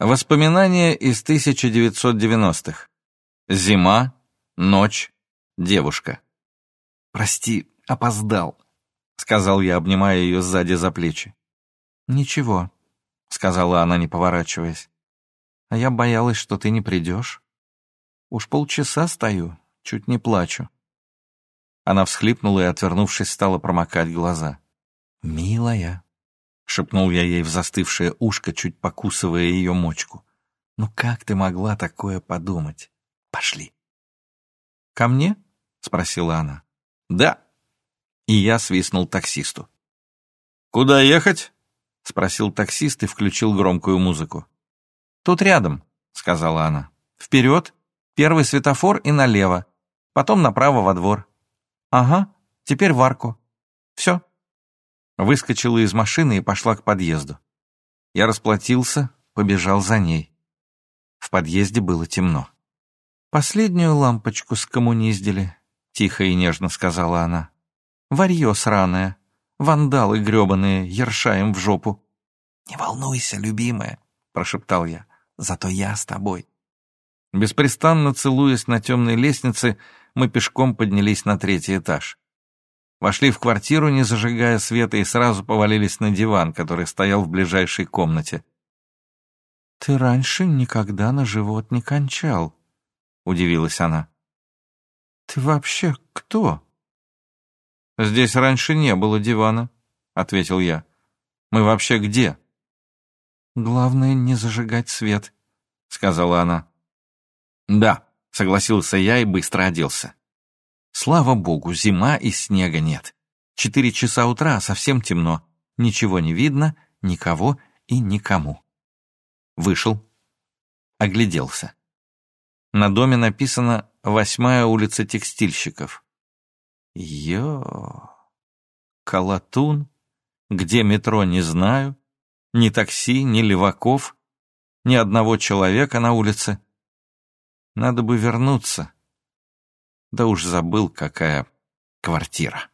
Воспоминания из 1990-х. Зима, ночь, девушка. «Прости, опоздал», — сказал я, обнимая ее сзади за плечи. «Ничего», — сказала она, не поворачиваясь. «А я боялась, что ты не придешь. Уж полчаса стою, чуть не плачу». Она всхлипнула и, отвернувшись, стала промокать глаза. «Милая», шепнул я ей в застывшее ушко, чуть покусывая ее мочку. «Ну как ты могла такое подумать? Пошли!» «Ко мне?» — спросила она. «Да». И я свистнул таксисту. «Куда ехать?» — спросил таксист и включил громкую музыку. «Тут рядом», — сказала она. «Вперед, первый светофор и налево, потом направо во двор. Ага, теперь в арку. Все» выскочила из машины и пошла к подъезду. Я расплатился, побежал за ней. В подъезде было темно. «Последнюю лампочку скоммуниздили», — тихо и нежно сказала она. «Варье сраное, вандалы гребаные, ершаем в жопу». «Не волнуйся, любимая», — прошептал я, — «зато я с тобой». Беспрестанно целуясь на темной лестнице, мы пешком поднялись на третий этаж. Вошли в квартиру, не зажигая света, и сразу повалились на диван, который стоял в ближайшей комнате. «Ты раньше никогда на живот не кончал», — удивилась она. «Ты вообще кто?» «Здесь раньше не было дивана», — ответил я. «Мы вообще где?» «Главное, не зажигать свет», — сказала она. «Да», — согласился я и быстро оделся. Слава богу, зима и снега нет. Четыре часа утра, совсем темно. Ничего не видно, никого и никому. Вышел. Огляделся. На доме написано «Восьмая улица текстильщиков». Йо... Колотун? Где метро, не знаю. Ни такси, ни леваков. Ни одного человека на улице. Надо бы вернуться да уж забыл, какая квартира.